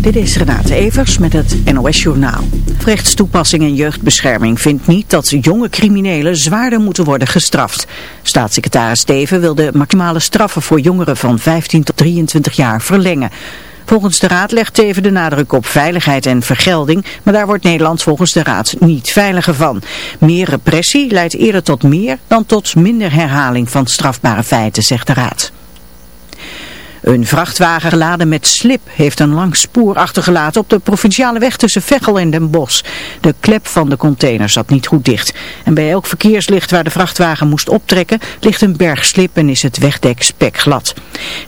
Dit is Renate Evers met het NOS Journaal. Rechtstoepassing en jeugdbescherming vindt niet dat jonge criminelen zwaarder moeten worden gestraft. Staatssecretaris Steven wil de maximale straffen voor jongeren van 15 tot 23 jaar verlengen. Volgens de Raad legt Teven de nadruk op veiligheid en vergelding, maar daar wordt Nederland volgens de Raad niet veiliger van. Meer repressie leidt eerder tot meer dan tot minder herhaling van strafbare feiten, zegt de Raad. Een vrachtwagen geladen met slip heeft een lang spoor achtergelaten op de provinciale weg tussen Veghel en Den Bosch. De klep van de container zat niet goed dicht. En bij elk verkeerslicht waar de vrachtwagen moest optrekken ligt een berg slip en is het wegdek spekglad.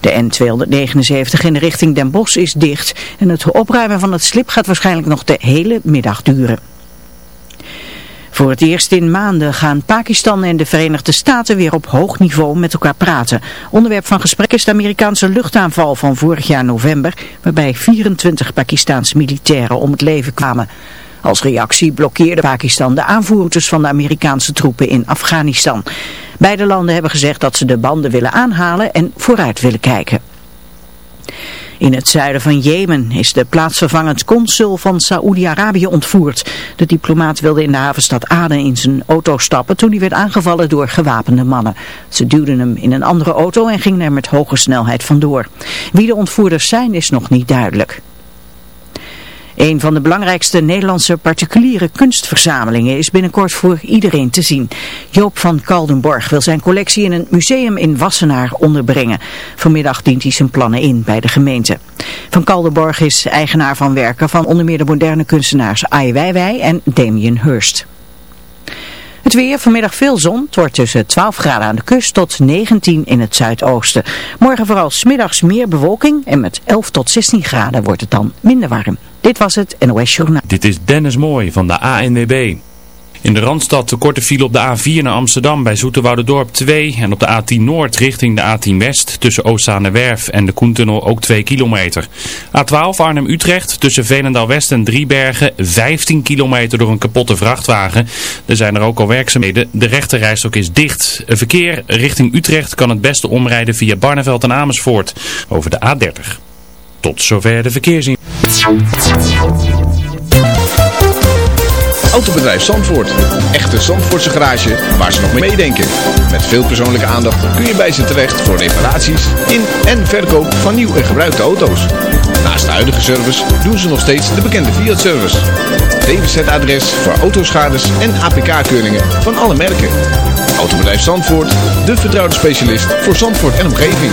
De N279 in de richting Den Bosch is dicht en het opruimen van het slip gaat waarschijnlijk nog de hele middag duren. Voor het eerst in maanden gaan Pakistan en de Verenigde Staten weer op hoog niveau met elkaar praten. Onderwerp van gesprek is de Amerikaanse luchtaanval van vorig jaar november, waarbij 24 Pakistaanse militairen om het leven kwamen. Als reactie blokkeerde Pakistan de aanvoerders van de Amerikaanse troepen in Afghanistan. Beide landen hebben gezegd dat ze de banden willen aanhalen en vooruit willen kijken. In het zuiden van Jemen is de plaatsvervangend consul van Saoedi-Arabië ontvoerd. De diplomaat wilde in de havenstad Aden in zijn auto stappen toen hij werd aangevallen door gewapende mannen. Ze duwden hem in een andere auto en gingen er met hoge snelheid vandoor. Wie de ontvoerders zijn is nog niet duidelijk. Een van de belangrijkste Nederlandse particuliere kunstverzamelingen is binnenkort voor iedereen te zien. Joop van Kaldenborg wil zijn collectie in een museum in Wassenaar onderbrengen. Vanmiddag dient hij zijn plannen in bij de gemeente. Van Kaldenborg is eigenaar van werken van onder meer de moderne kunstenaars Ai Weiwei en Damien Hirst. Het weer, vanmiddag veel zon. Het wordt tussen 12 graden aan de kust tot 19 in het zuidoosten. Morgen vooral smiddags meer bewolking en met 11 tot 16 graden wordt het dan minder warm. Dit was het NOS Journaal. Dit is Dennis Mooi van de ANWB. In de Randstad de korte file op de A4 naar Amsterdam bij Dorp 2 en op de A10 Noord richting de A10 West tussen Werf en de Koentunnel ook 2 kilometer. A12 Arnhem-Utrecht tussen Veenendaal West en Driebergen 15 kilometer door een kapotte vrachtwagen. Er zijn er ook al werkzaamheden. De rechterrijstok is dicht. Verkeer richting Utrecht kan het beste omrijden via Barneveld en Amersfoort over de A30. Tot zover de verkeersin. Autobedrijf Zandvoort. Echte Zandvoortse garage waar ze nog mee meedenken. Met veel persoonlijke aandacht kun je bij ze terecht voor reparaties in en verkoop van nieuw en gebruikte auto's. Naast de huidige service doen ze nog steeds de bekende Fiat-service. DWZ-adres voor autoschades en APK-keuringen van alle merken. Autobedrijf Zandvoort, de vertrouwde specialist voor Zandvoort en omgeving.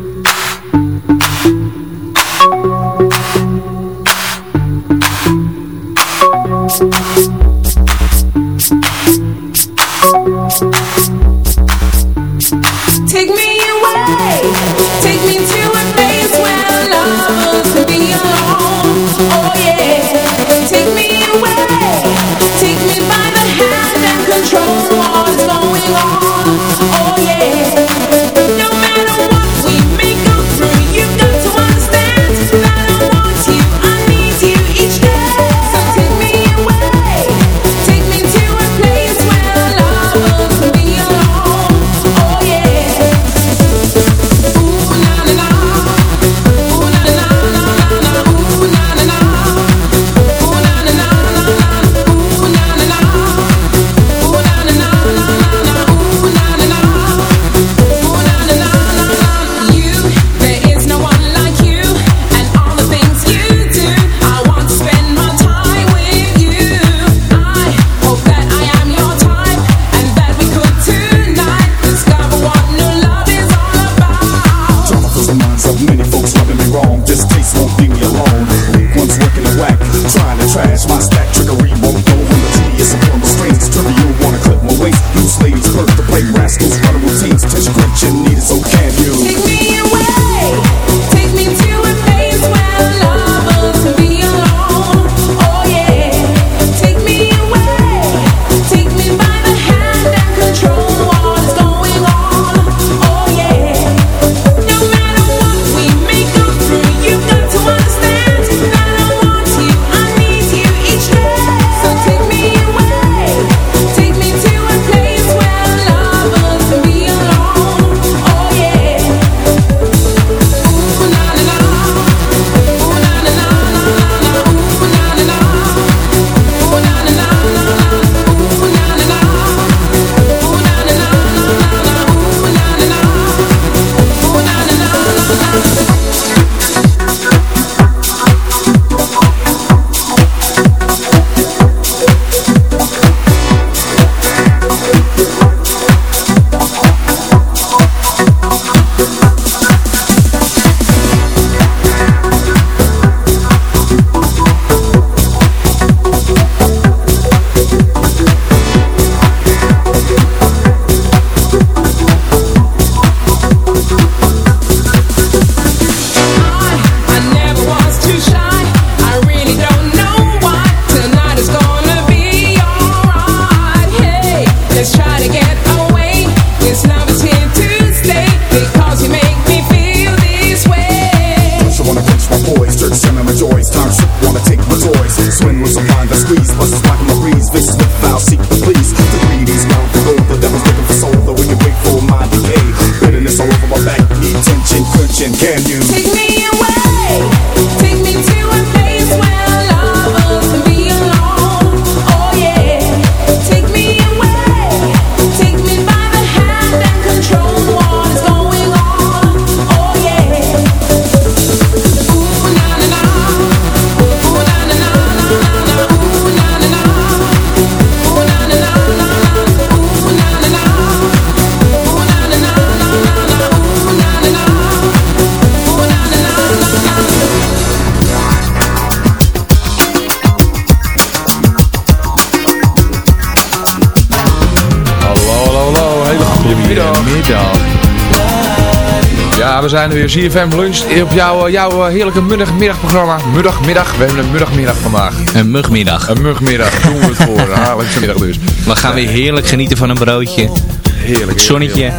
Ja, we zijn er weer. ZFM Lunch op jouw, eh, jouw eh, heerlijke middagmiddagprogramma. Middag, middag. We hebben een middagmiddag vandaag. Een mugmiddag. Een mugmiddag. Doen we het voor. Haarlijkse middag dus. We gaan weer heerlijk genieten van een broodje. Heerlijk. Het zonnetje.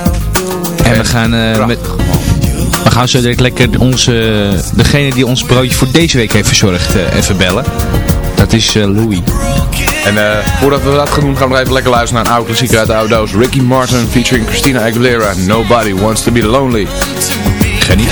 En we gaan, eh, met, we gaan zo direct lekker onze, degene die ons broodje voor deze week heeft verzorgd eh, even bellen. Dat is eh, Louis. En eh, voordat we dat gaan doen, gaan we nog even lekker luisteren naar een oude klassieker uit de oude doos. Ricky Martin featuring Christina Aguilera. Nobody wants to be lonely. Geniet.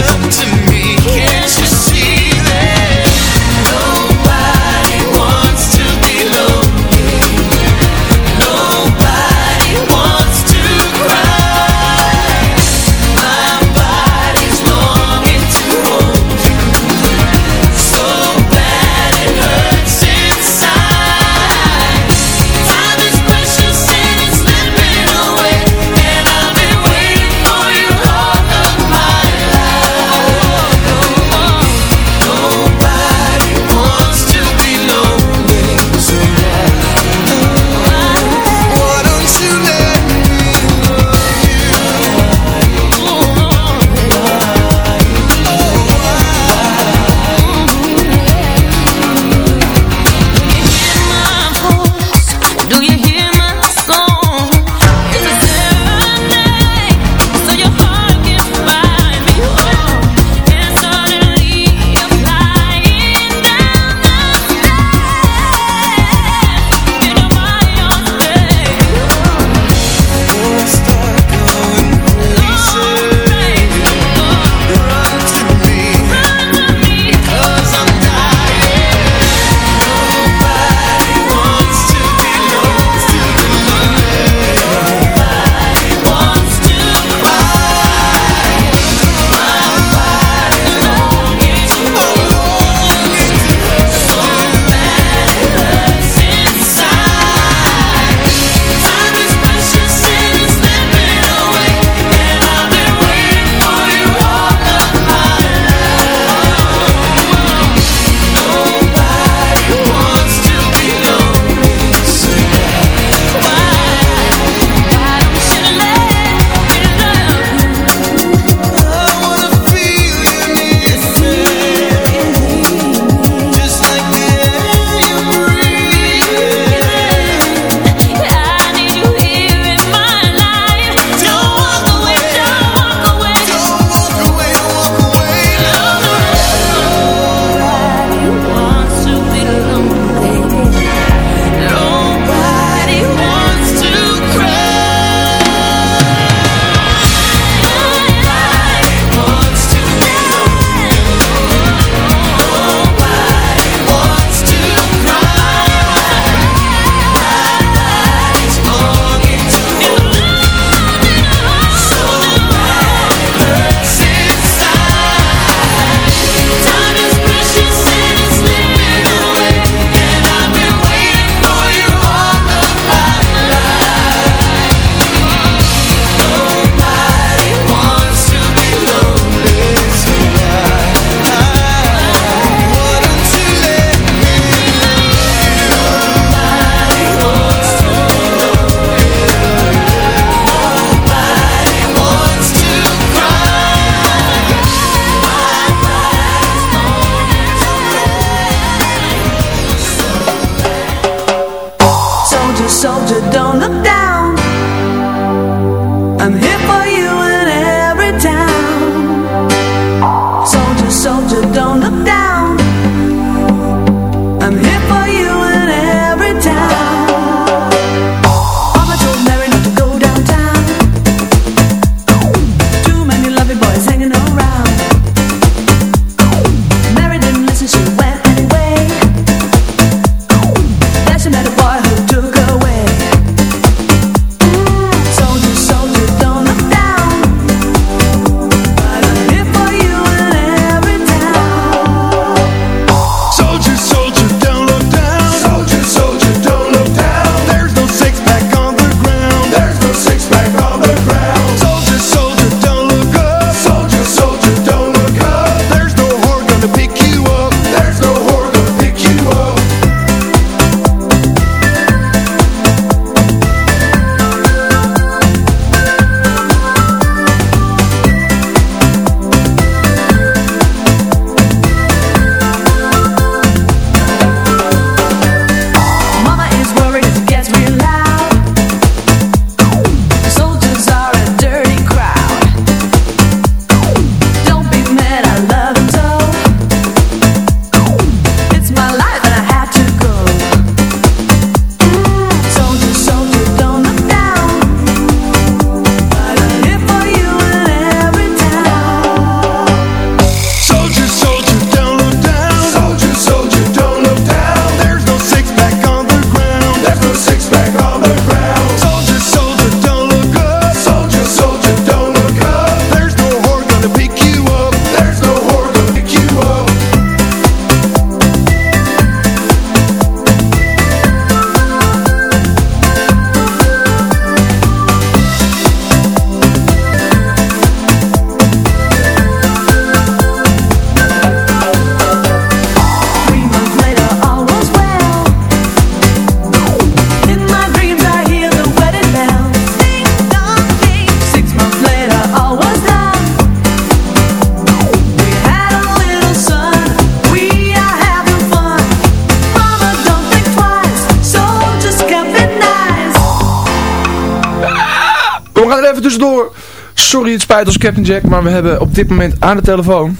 Spijt ons Captain Jack, maar we hebben op dit moment aan de telefoon...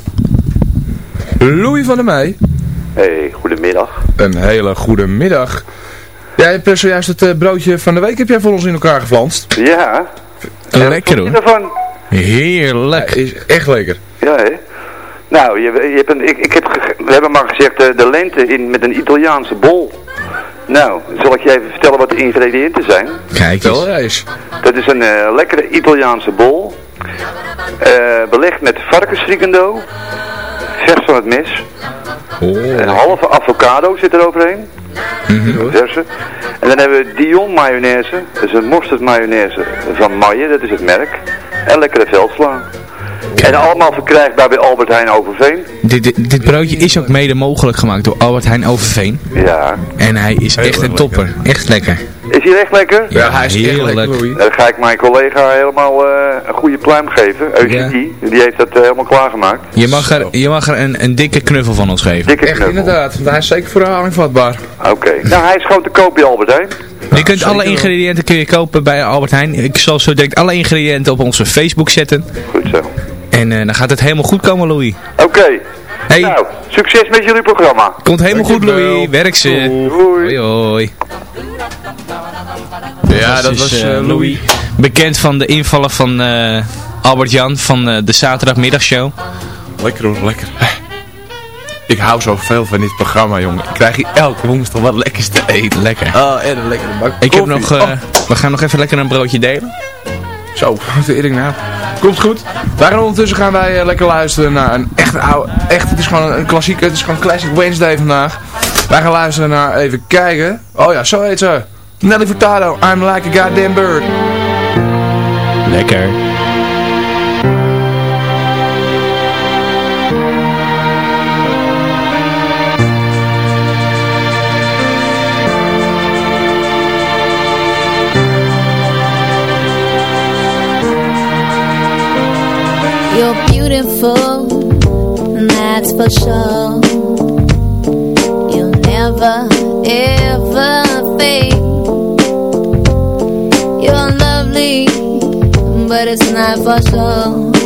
Louis van der Meij. Hey, goedemiddag. Een hele goede middag. Jij hebt zojuist het eh, broodje van de week heb jij voor ons in elkaar geflanst. Ja. Lekker hoor. ervan? Heerlijk. Is echt lekker. Ja, hè? Nou, je, je hebt een, ik, ik heb, we hebben maar gezegd eh, de lente in, met een Italiaanse bol. Nou, zal ik je even vertellen wat de ingrediënten zijn? Kijk Wel eens. Dat is een eh, lekkere Italiaanse bol. Eh, belegd met varkensfrikando. Vers van het mes. Een halve avocado zit er overheen. Verse. En dan hebben we Dion mayonaise. Dat is een mosterd mayonaise van Maille, dat is het merk. En lekkere veldsla. En allemaal verkrijgbaar bij Albert Heijn Overveen. Dit, dit, dit broodje is ook mede mogelijk gemaakt door Albert Heijn Overveen. Ja. En hij is echt een topper. Echt lekker. Is hij echt lekker? Ja, hij is echt heerlijk. lekker, Louis. Dan ga ik mijn collega helemaal eh, een goede pluim geven. Eugenie, die heeft dat eh, helemaal klaargemaakt. Je mag er, je mag er een, een dikke knuffel van ons geven. Dikke Echt knuffel. inderdaad, want hij is zeker voor herhaling vatbaar. Oké. Nou, hij is gewoon te koop bij Albert Heijn. Je kunt alle ingrediënten kun je kopen bij Albert Heijn. Ik zal zo direct alle ingrediënten op onze Facebook zetten. Goed zo. En eh, dan gaat het helemaal goed komen, Louis. Oké. Hey, Nou, succes met jullie programma. komt helemaal goed. Louis. Werk ze. Doei. Hoi, hoi. Ja, dat was eh, eh, Louis. Bekend van de invallen van eh, Albert Jan van eh, de zaterdagmiddagshow. Lekker hoor, lekker. Ik hou zoveel van dit programma, jongen. Ik krijg hier elke woensdag wat lekkers te eten. Lekker. Oh, en een lekkere bak Ik heb nog, Oh, we gaan nog even lekker een broodje delen. Zo, Erik nou. Komt goed. Wij ondertussen gaan wij eh, lekker luisteren naar een echt oude, echt, het is gewoon een klassieke, het is gewoon Classic Wednesday vandaag. Wij gaan luisteren naar, even kijken. Oh ja, zo heet ze. Nelly Furtado, I'm like a goddamn bird. Lekker. You're beautiful, and that's for sure. You'll never, ever fade. You're lovely, but it's not for sure.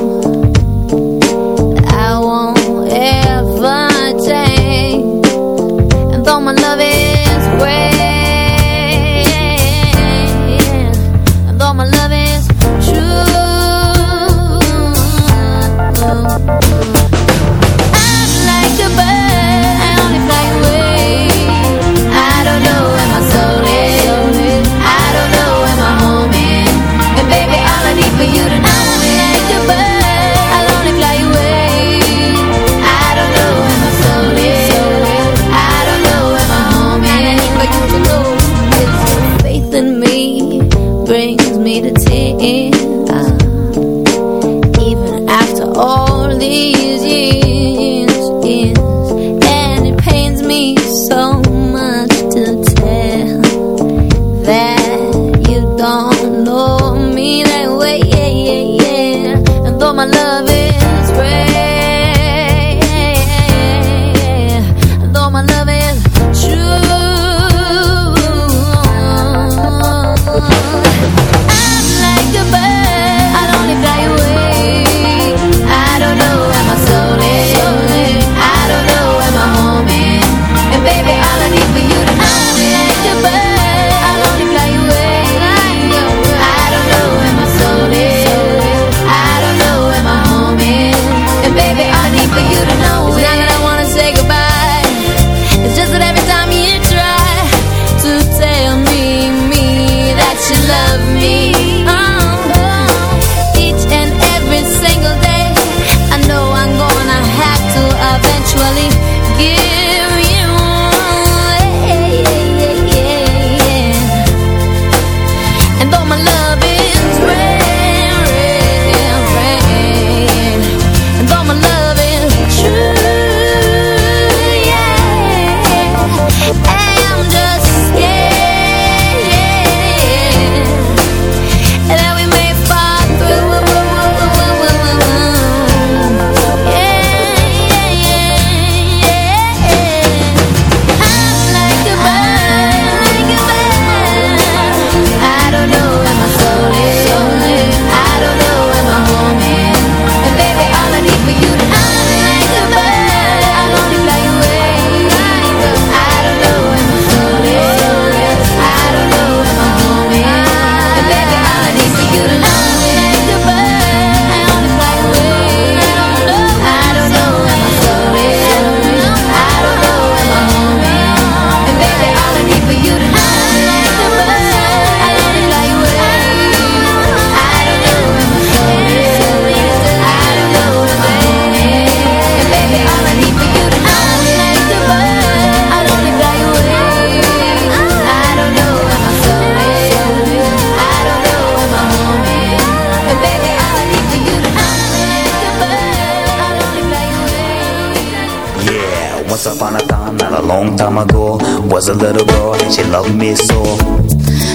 She loved me so.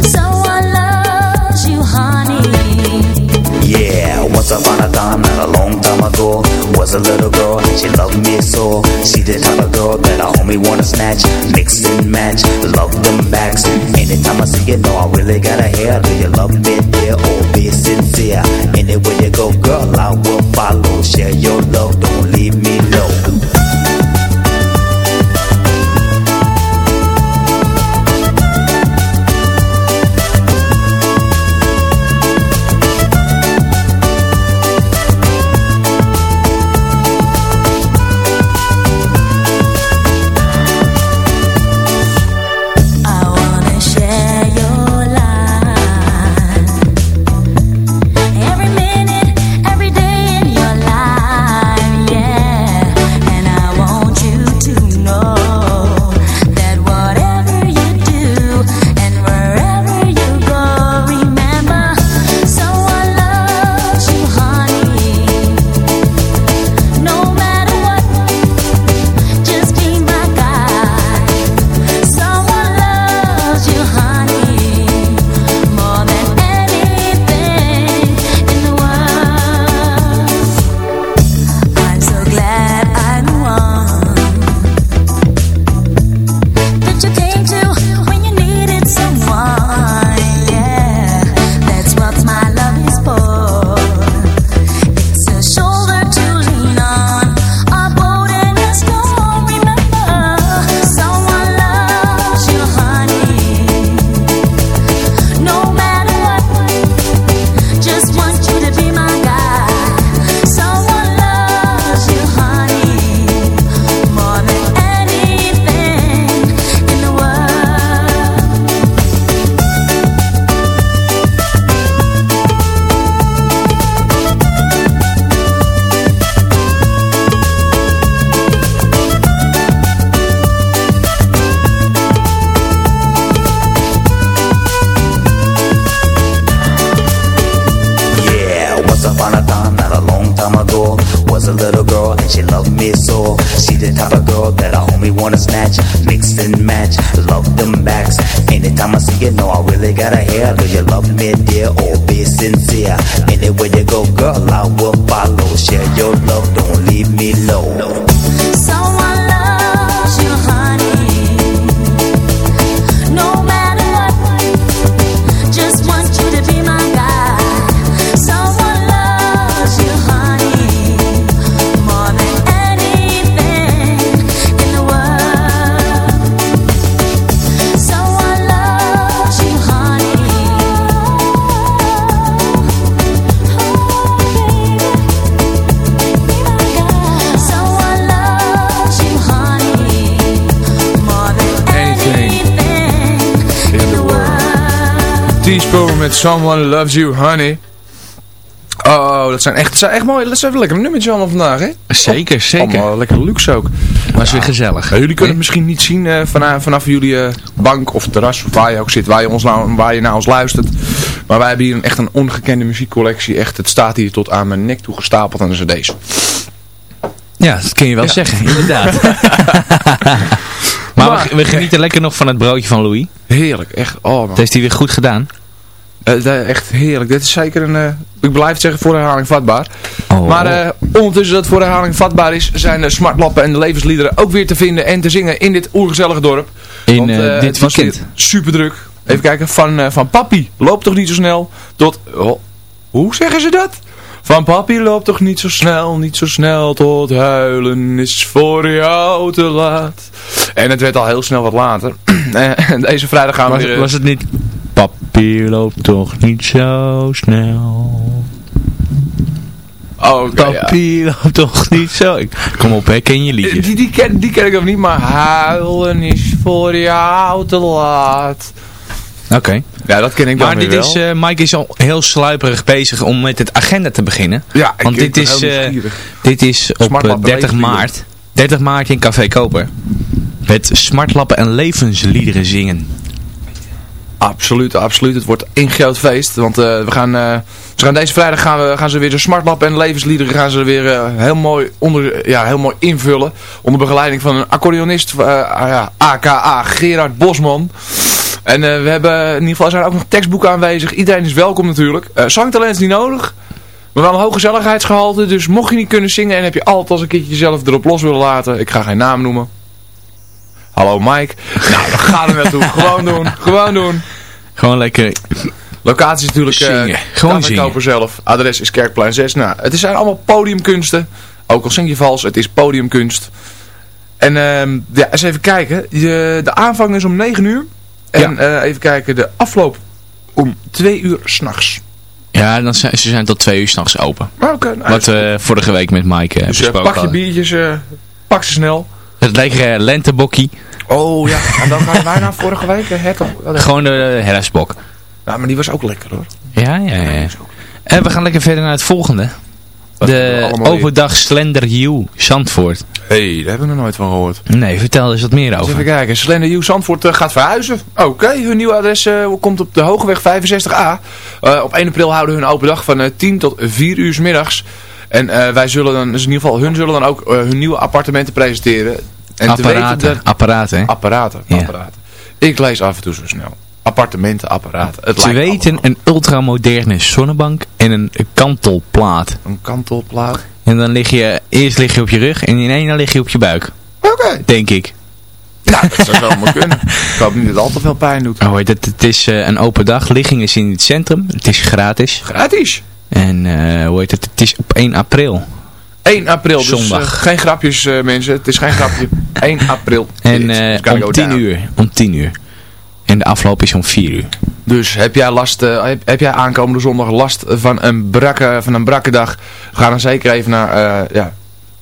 Someone loves you, honey. Yeah, once upon a time, not a long time ago, was a little girl, she loved me so. She the type of girl that I only wanna snatch, mix and match, love them backs. Anytime I see you, know I really gotta hear. Do you love me, dear, or oh, be sincere? Anywhere you go, girl, I will follow. Share your love, don't leave me low. Was a little girl and she loved me so. She the type of girl that I only wanna snatch, mix and match, love them backs. Anytime I see you, know I really gotta hear. Do you love me, dear, or be sincere? Anywhere you go, girl, I will follow. Share your love, don't leave me low. Someone Teaspoon met Someone Loves You, Honey. Oh, dat zijn echt, dat zijn echt mooi. Dat zijn even lekker nummertjes allemaal vandaag, hè? Zeker, zeker. Allemaal lekker luxe ook. Was weer gezellig. Jullie kunnen het misschien niet zien eh, vanaf, vanaf jullie eh, bank of terras, of waar je ook zit, waar je, ons nou, waar je naar ons luistert. Maar wij hebben hier een, echt een ongekende muziekcollectie. Echt, het staat hier tot aan mijn nek toe gestapeld aan de cd's. Ja, dat kun je wel zeggen, inderdaad. maar we, we genieten lekker nog van het broodje van Louis. Heerlijk, echt. Oh, man. Dat heeft hij weer goed gedaan. Eh, echt heerlijk. Dit is zeker een, eh, ik blijf het zeggen, voor herhaling vatbaar. Oh. Maar eh, ondertussen dat voor herhaling vatbaar is, zijn de smartlappen en de levensliederen ook weer te vinden en te zingen in dit oergezellige dorp. In Want, dit het was weekend. super druk. Even kijken, van, van papi, loop toch niet zo snel, tot, oh, hoe zeggen ze dat? Van papi loopt toch niet zo snel, niet zo snel, tot huilen is voor jou te laat. En het werd al heel snel wat later. en deze vrijdag gaan we Was, weer... eh, was het niet... Papier loopt toch niet zo snel. Oh, ja. Papier loopt toch niet zo... Ik- Kom op, hè, ken je liedjes. Die, die, ken, die ken ik nog niet, maar huilen is voor jou te laat. Oké. Ja, dat ken ik Maar dit is, wel. eh, Mike is al heel sluiperig bezig om met het agenda te beginnen. ja, ik Want dit is, eh, nieuwsgierig. dit is op Smartlappen eh, 30 levensliederen. maart. 30 maart in Café Koper. Met smartlappen en levensliederen zingen. Absoluut, absoluut. Het wordt een groot feest. Want eh, we gaan, eh, ze gaan deze vrijdag gaan, we, gaan ze weer de Smartlab en levensliederen gaan ze weer eh, heel, mooi onder, ja, heel mooi invullen. Onder begeleiding van een accordeonist, ja, aka Gerard Bosman. En we hebben in ieder geval zijn er ook nog tekstboeken aanwezig. Iedereen is welkom natuurlijk. zangtalent is niet nodig. Maar wel een hoog gezelligheidsgehalte. Dus mocht je niet kunnen zingen en heb je altijd als een keertje jezelf erop los willen laten. Ik ga geen naam noemen. Hallo Mike. Nou, dan gaan we naartoe. Gewoon doen. Gewoon doen. Gewoon lekker Locatie is natuurlijk zingen. Uh, Gewoon zingen. zelf. Adres is Kerkplein 6. Nou, het zijn allemaal podiumkunsten. Ook al zing je vals, het is podiumkunst. En uh, ja, eens even kijken. De, de aanvang is om 9 uur. En ja. uh, even kijken, de afloop om 2 uur s'nachts. Ja, dan zijn, ze zijn tot 2 uur s'nachts open. Okay, nou, Wat we uh, vorige week met Mike uh, dus, besproken pak je biertjes, pak ze snel. Het lekkere lentebokkie. Oh ja, en dan gaan wij naar vorige week. Het, Gewoon de herfstbok. Ja, maar die was ook lekker hoor. Ja, ja, ja. En we gaan lekker verder naar het volgende. De open dag Slender U Zandvoort. Hé, hey, daar hebben we nog nooit van gehoord. Nee, vertel eens wat meer over. Even kijken, Slender U Zandvoort uh, gaat verhuizen. Oké, hun nieuwe adres uh, komt op de Hogeweg 65A. Uh, op 1 april houden hun open dag van 10 tot 4 uur s middags. En wij zullen dan, dus in ieder geval, hun zullen dan ook hun nieuwe appartementen presenteren. En apparaten, te weten apparaten, Apparaten, ja. apparaten. Ik lees af en toe zo snel. Appartementenapparaten. Het Ze weten een ultramoderne zonnebank en een kantelplaat. Een kantelplaat. En dan lig je, eerst lig je op je rug en in één dan lig je op je buik. Oké. Okay. Denk ik. Nou, dat zou wel maar kunnen. Ik hoop niet dat het al te veel pijn doet. Oh, het, het is uh, een open dag. Ligging is in het centrum. Het is gratis. Gratis? En uh, hoe heet het? Het is op 1 april. 1 april, dus Zondag. Uh, geen grapjes mensen, het is geen grapje. 1 april. En om 10 uur. Om 10 uur. En de afloop is om 4 uur. Dus heb jij last, heb, heb, jij aankomende zondag last van een brakke, van een brakke dag? Ga dan zeker even naar, ja,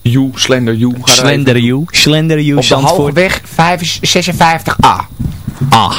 U, Slender U. Slender U, Slender U, Op Zandvoort. de Hoogweg 556A. A.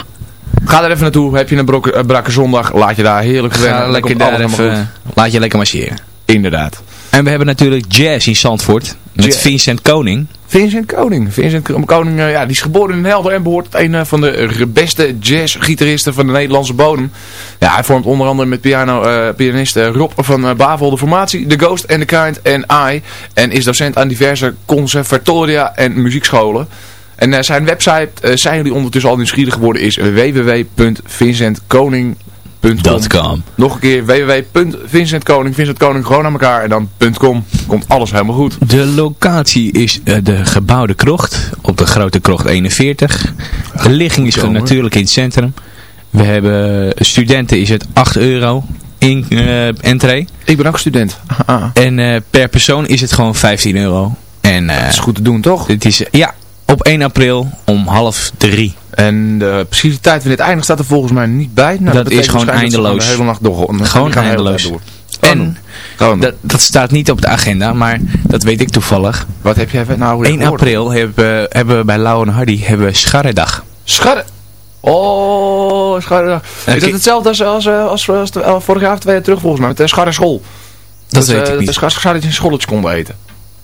Ga er even naartoe, heb je een, brokke, een brakke zondag, laat je daar heerlijk Ga lekker daar even, laat je lekker masseren. Inderdaad. En we hebben natuurlijk jazz in Zandvoort. Met Jazz. Vincent Koning. Vincent Koning. Vincent Koning, uh, ja, die is geboren in Helder en behoort tot een uh, van de beste jazzgitaristen van de Nederlandse bodem. Ja, hij vormt onder andere met piano, pianist Rob van Bavel de formatie The Ghost and the Kind and I. En is docent aan diverse conservatoria en muziekscholen. En zijn website, zijn jullie ondertussen al nieuwsgierig geworden, is www.vincentkoning.com .com. Nog een keer www.vincentkoning, Vincent Koning gewoon aan elkaar en dan .com. Komt alles helemaal goed. De locatie is uh, de gebouwde krocht op de grote krocht 41. De ligging is gewoon natuurlijk in het centrum. We hebben studenten is het 8 euro in uh, entree. Ik ben ook student. Ah. En uh, per persoon is het gewoon 15 euro. En, dat is goed te doen toch? Het is, ja, op 1 april om half drie. En de precieze tijd van dit eindig staat er volgens mij niet bij. Nou, dat, dat is gewoon eindeloos. De hele nacht door. Gewoon eindeloos. Door. En dat, dat staat niet op de agenda, maar dat weet ik toevallig. Wat heb jij nou 1 april hebben, hebben we bij Lau en Hardy hebben we Scharredag. Scharre... Oh, Scharredag. Okay. Is dat hetzelfde als, als, als, als, als vorig jaar of twee jaar terug volgens mij, met de Scharre school? Dat, dat weet uh, ik niet. Dat de Scharre in scholletje konden eten.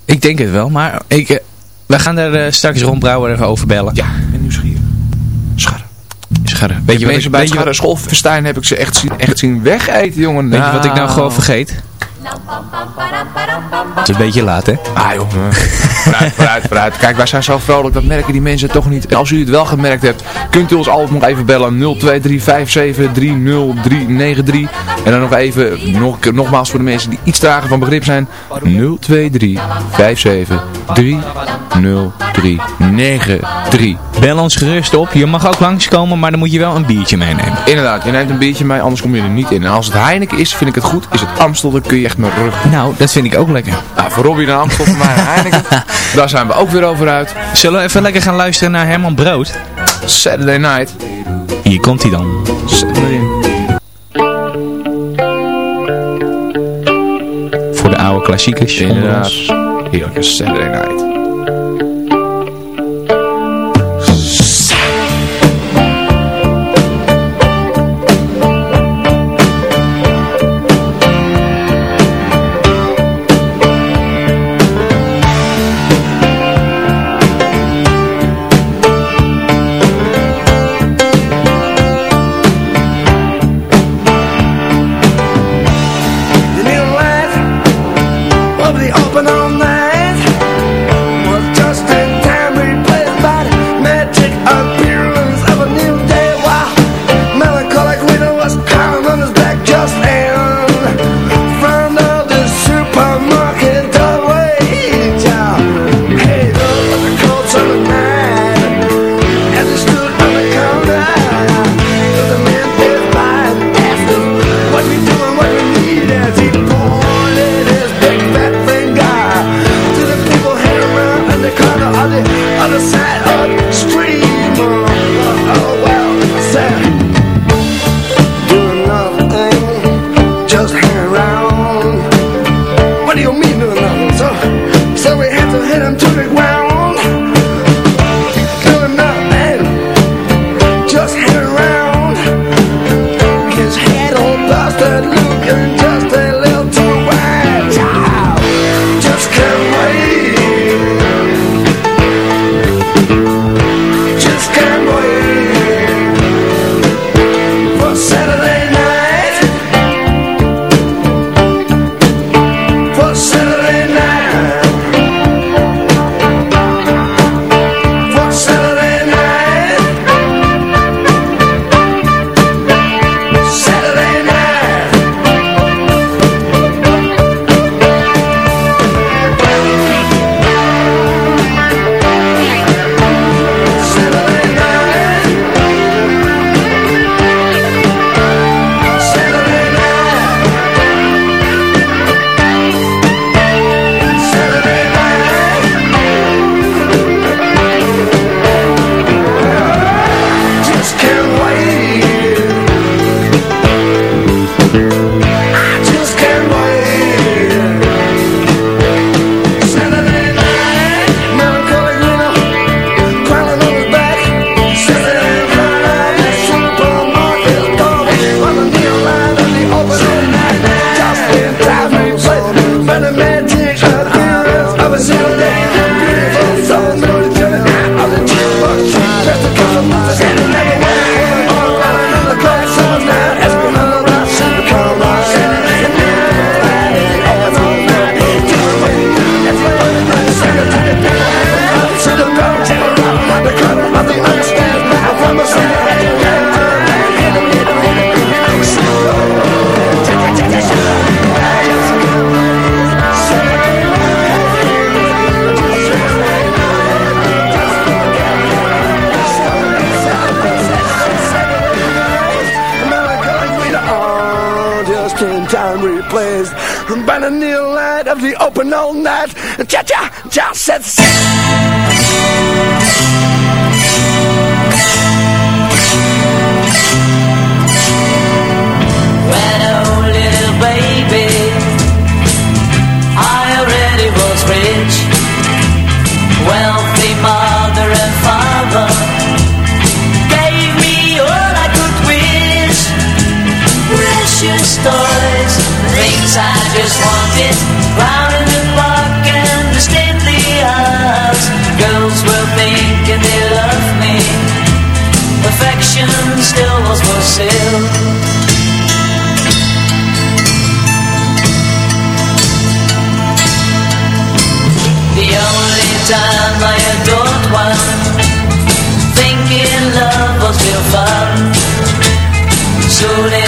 Ik denk het wel, maar ik, we gaan er uh, straks Ron Brouwer even over bellen. Ja, ik ben nieuwsgierig. Scharre. Scharre. Weet je, mensen bij het Scharre schoolfestijn heb ik ze echt zien, echt zien wegeten, jongen. Weet je wat ik nou gewoon vergeet? Het is een beetje laat, hè? Ah joh, vooruit, vooruit, vooruit. Kijk, wij zijn zo vrolijk, dat merken die mensen toch niet. Als u het wel gemerkt hebt, kunt u ons altijd nog even bellen. 02357309393. En dan nog even, nog, nogmaals voor de mensen die iets trager van begrip zijn. 02357309393. Bel ons gerust op. Je mag ook langskomen, maar dan moet je wel een biertje meenemen. Inderdaad, je neemt een biertje mee, anders kom je er niet in. En als het Heineken is, vind ik het goed. Is het Amstel, dan kun je echt rug. Nou, dat vind ik ook lekker. Nou, voor Robbie en Amstel, voor mij een Heineken. Daar zijn we ook weer over uit. Zullen we even lekker gaan luisteren naar Herman Brood? Saturday Night. Hier komt hij dan. Zet erin. Voor de oude klassiekers. Inderdaad. Heerlijke Saturday Night.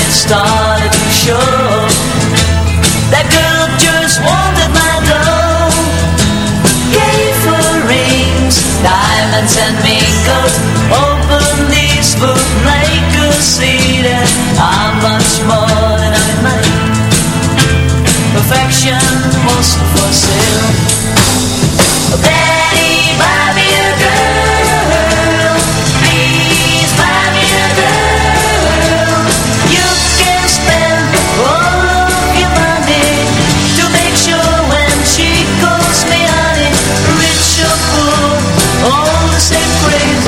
started to show. That girl just wanted my love Gave her rings, diamonds and mingles Open these books, make her see that I'm much more than I make Perfection was for sale. Betty.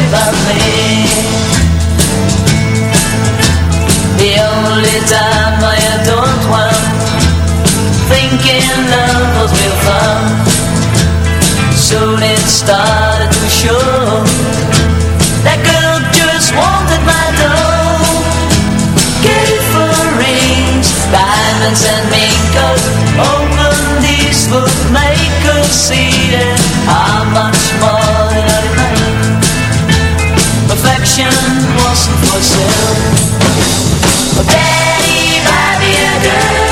about me The only time I don't want Thinking love was real Soon it started to show That girl just wanted my Gave her rings, diamonds and these her see it How much more affection wasn't for sale. Betty might be a girl.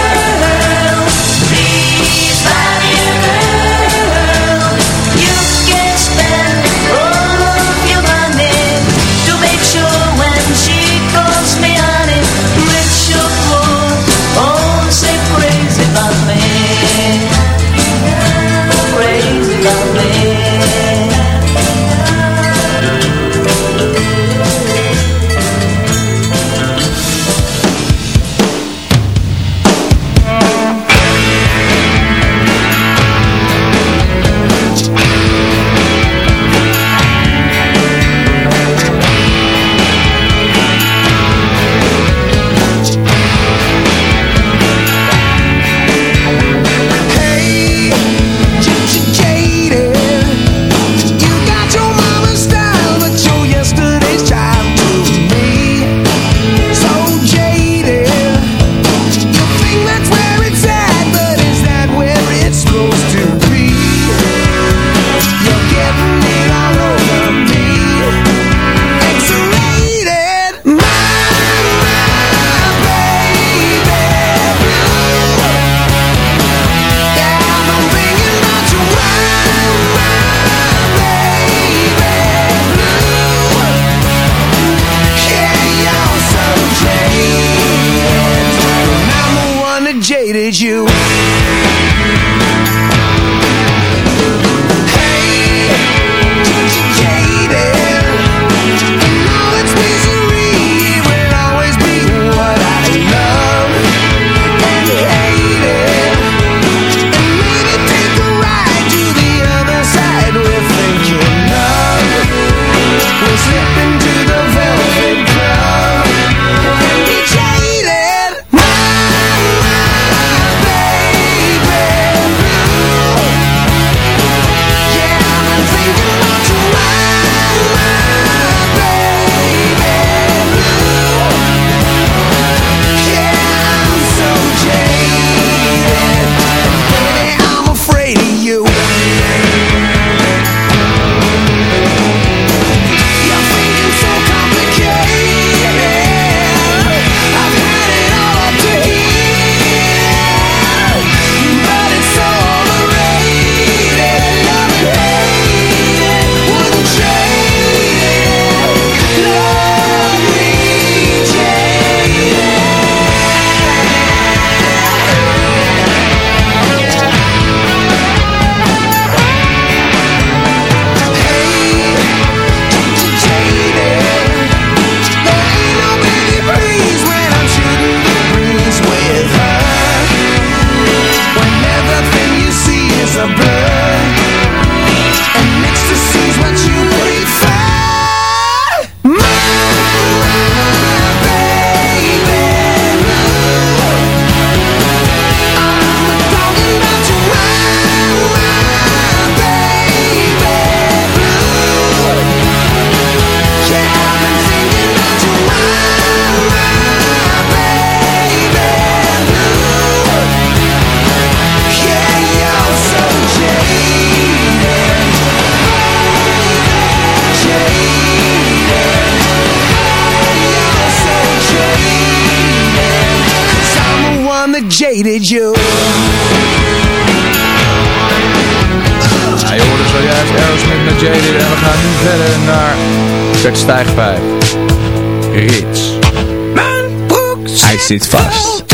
Bert Stijgpijp. Rits. Hij zit vast.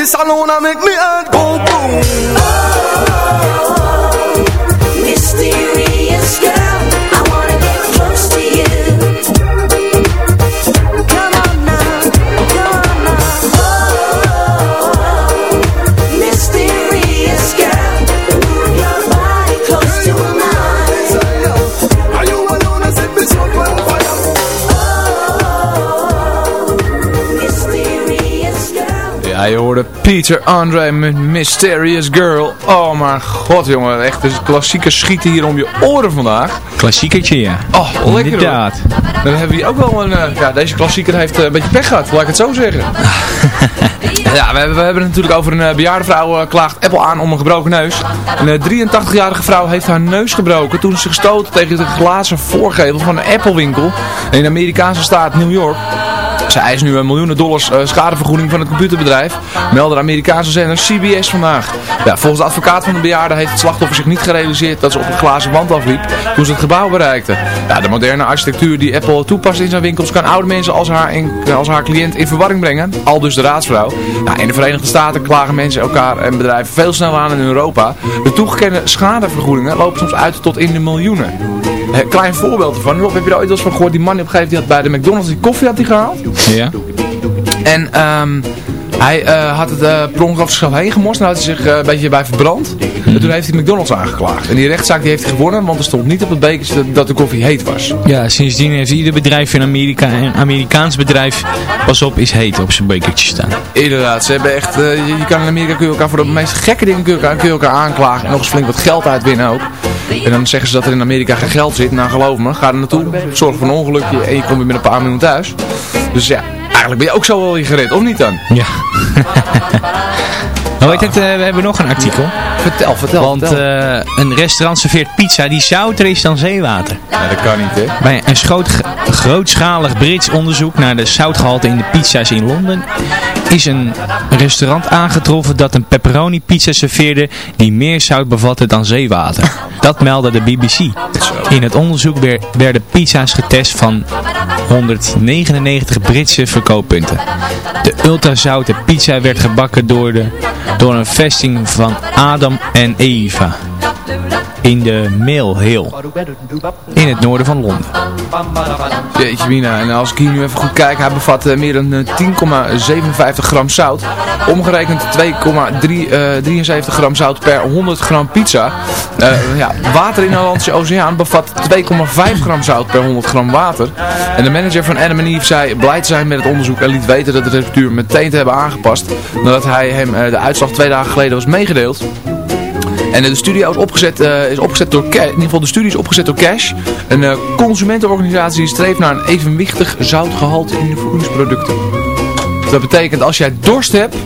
Kiss alone and make me head Ja, je hoorde Peter Andre met Mysterious Girl. Oh mijn god jongen, echt een klassieke schieten hier om je oren vandaag. Klassiekertje, ja. Oh, lekker hoor. Inderdaad. Dan hebben we hier ook wel een, eh, ja deze klassieker heeft eh, een beetje pech gehad, laat ik het zo zeggen. ja, we hebben, we hebben het natuurlijk over een eh, bejaarde vrouw klaagt Apple aan om een gebroken neus. Een eh, 83-jarige vrouw heeft haar neus gebroken toen ze stootte tegen de glazen voorgevel van een Apple winkel in de Amerikaanse staat New York. Zij eist nu een miljoenen dollars eh, schadevergoeding van het computerbedrijf, meldde de Amerikaanse zender CBS vandaag. Ja, volgens de advocaat van de bejaarde heeft het slachtoffer zich niet gerealiseerd dat ze op een glazen wand afliep toen ze het gebouw bereikte. Ja, de moderne architectuur die Apple toepast in zijn winkels kan oude mensen als haar, als haar cliënt in verwarring brengen, al dus de raadsvrouw. Ja, in de Verenigde Staten klagen mensen elkaar en bedrijven veel sneller aan in Europa. De toegekende schadevergoedingen lopen soms uit tot in de miljoenen. Een klein voorbeeld ervan. Rob, heb je er ooit wel eens van gehoord? Die man die op een gegeven moment die had bij de McDonald's die koffie had die gehaald. Ja. En ehm, hij eh, had het uh, per ongeluk over zichzelf heen gemorst en had hij zich eh, een beetje bij verbrand. En toen heeft hij McDonald's aangeklaagd. En die rechtszaak die heeft hij gewonnen, want er stond niet op het bekertje dat, dat de koffie heet was. Ja, sindsdien heeft ieder bedrijf in Amerika, een Amerikaans bedrijf, pas op, is heet op zijn bekertje staan. Inderdaad, ze hebben echt, je, je kan in Amerika kun je elkaar voor de meest gekke dingen kun je elkaar, kun je elkaar aanklagen. En nog eens flink wat geld uitwinnen ook. En dan zeggen ze dat er in Amerika geen geld zit. Nou geloof me, ga er naartoe, zorg voor een ongelukje en je komt weer met een paar miljoen thuis. Dus ja, eigenlijk ben je ook zo wel weer gered, of niet dan? Ja. Nou, weet het, eh, we hebben nog een artikel. Vertel, vertel, Want vertel. eh, een restaurant serveert pizza die zouter is dan zeewater. Ja, dat kan niet, hè? Bij een schoot, grootschalig Brits onderzoek naar de zoutgehalte in de pizza's in Londen is een restaurant aangetroffen dat een pepperoni pizza serveerde die meer zout bevatte dan zeewater. Dat meldde de BBC. In het onderzoek wer- werden pizza's getest van 199 Britse verkooppunten. De ultrazoute pizza werd gebakken door, de, door een vesting van Adam en Eva in de Mill Hill in het noorden van Londen. Jeetje mina, en als ik hier nu even goed kijk, hij bevat eh, meer dan eh, 10,57 gram zout. Omgerekend 2,73 gram zout per 100 gram pizza. Eh, ja, water in de Atlantische Oceaan bevat 2,5 gram zout per 100 gram water. En de manager van Adam Eve zei blij te zijn met het onderzoek en liet weten dat de receptuur meteen te hebben aangepast. Nadat hij hem eh, de uitslag twee dagen geleden was meegedeeld. En de studio is opgezet, eh, is opgezet door in ieder geval de studie is opgezet door Cash. Een eh, consumentenorganisatie die streeft naar een evenwichtig zoutgehalte in de voedingsproducten. Dat betekent als jij dorst hebt,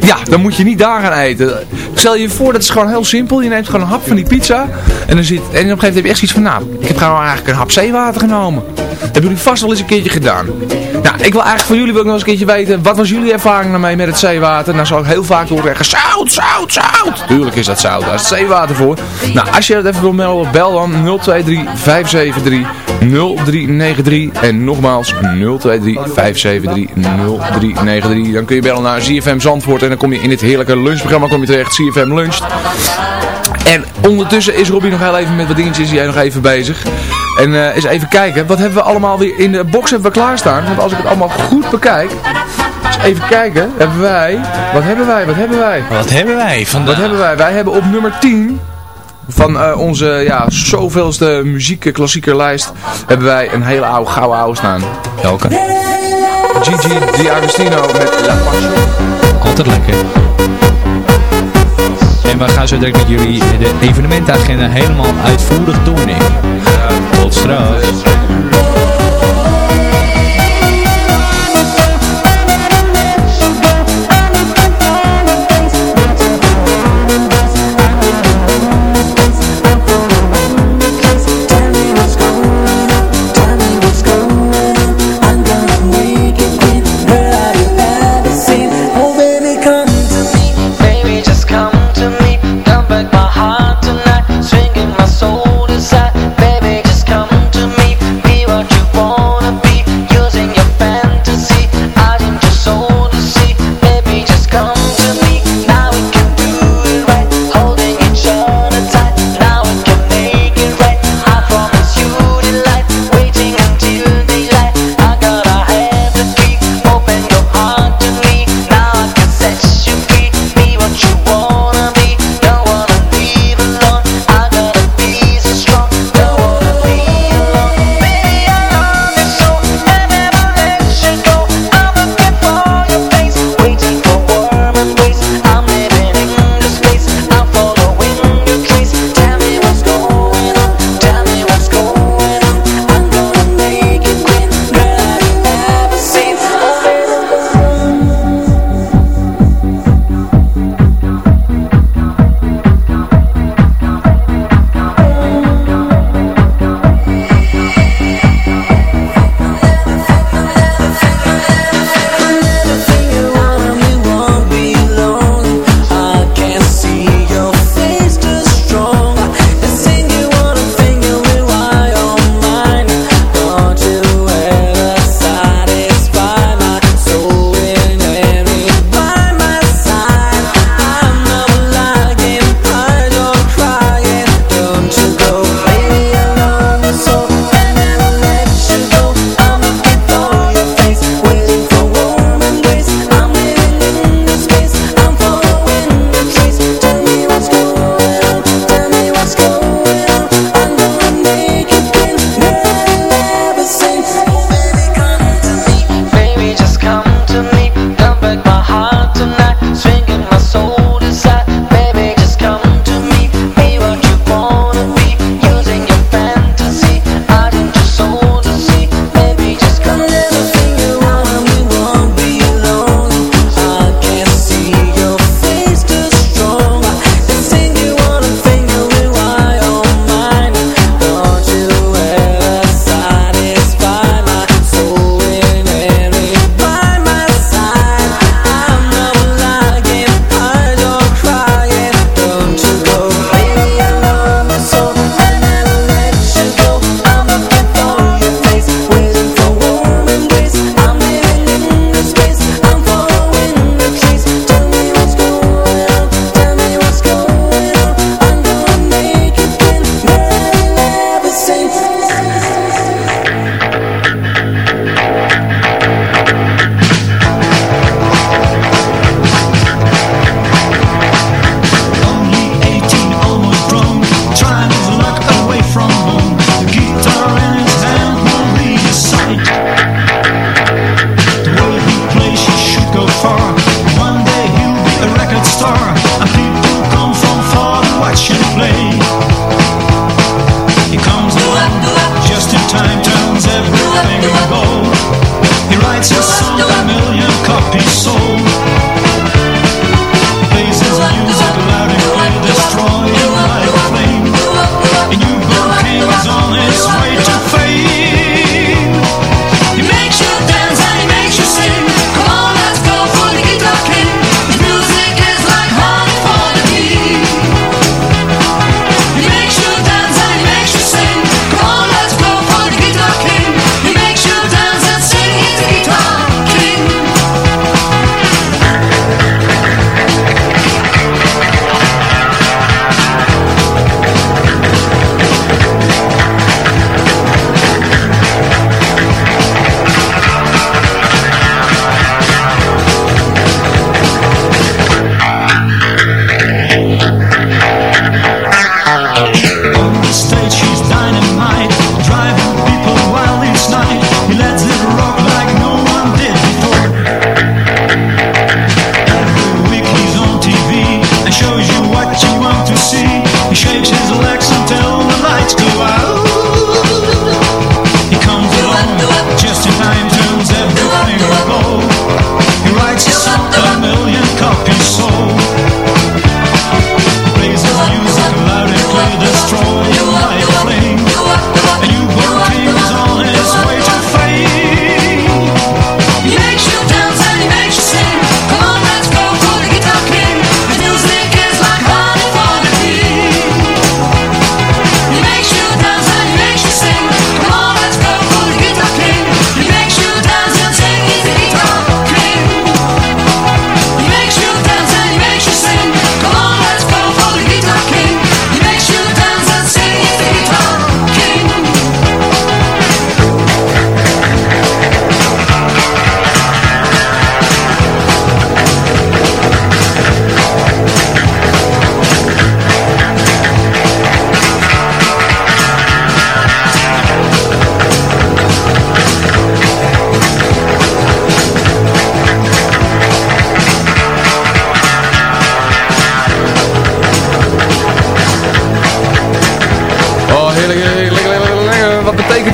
ja, dan moet je niet daar gaan eten. Stel je voor, dat is gewoon heel simpel. Je neemt gewoon een hap van die pizza. En, dan zit, en op een gegeven moment heb je echt zoiets van, nou, ik heb gewoon eigenlijk een hap zeewater genomen. Dat hebben jullie vast wel eens een keertje gedaan. Nou, ik wil eigenlijk van jullie ik nog eens een keertje weten, wat was jullie ervaring daarmee met het zeewater? Nou, zou ik heel vaak horen zout, zout, zout. Tuurlijk is dat zout, daar is het zeewater voor. Nou, als je dat even wil melden, bel dan 023 573 0393 en nogmaals 023 573 0393. Dan kun je bellen naar ZFM Zandvoort en dan kom je in dit heerlijke lunchprogramma kom je terecht, ZFM Lunch. En ondertussen is Robbie nog heel even met wat dingetjes, jij nog even bezig. En eh eens even kijken, wat hebben we allemaal weer in de box hebben we klaarstaan? Want als ik het allemaal goed bekijk, even kijken, hebben wij, wat hebben wij, wat hebben wij? Wat hebben wij vandaag? Wat hebben wij? Wij hebben op nummer 10 van eh, onze ja, zoveelste muziek klassiekerlijst hebben wij een hele oude gouden oude staan. Welke? Gigi D'Agostino met La Passion. Altijd lekker. En we gaan zo direct met jullie de evenementagenda helemaal uitvoerig doornemen. Tot straks.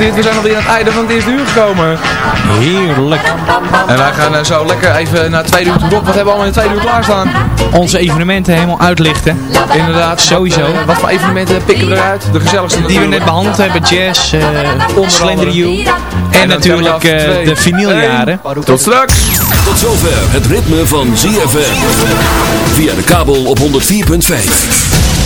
Dit. We zijn alweer aan het einde van het eerste uur gekomen. Heerlijk. En wij gaan eh, zo lekker even naar het tweede uur toe. Rob, wat hebben we allemaal in het tweede uur klaarstaan? Onze evenementen helemaal uitlichten. Inderdaad. Sowieso. Wat, eh, wat voor evenementen pikken we eruit? De gezelligste Die we net behandeld hebben. Jazz, uh, Slender. You. En, natuurlijk eh, Twee, de vinyljaren. Tot straks. Tot zover het ritme van ZFM. Via de kabel op 104.5.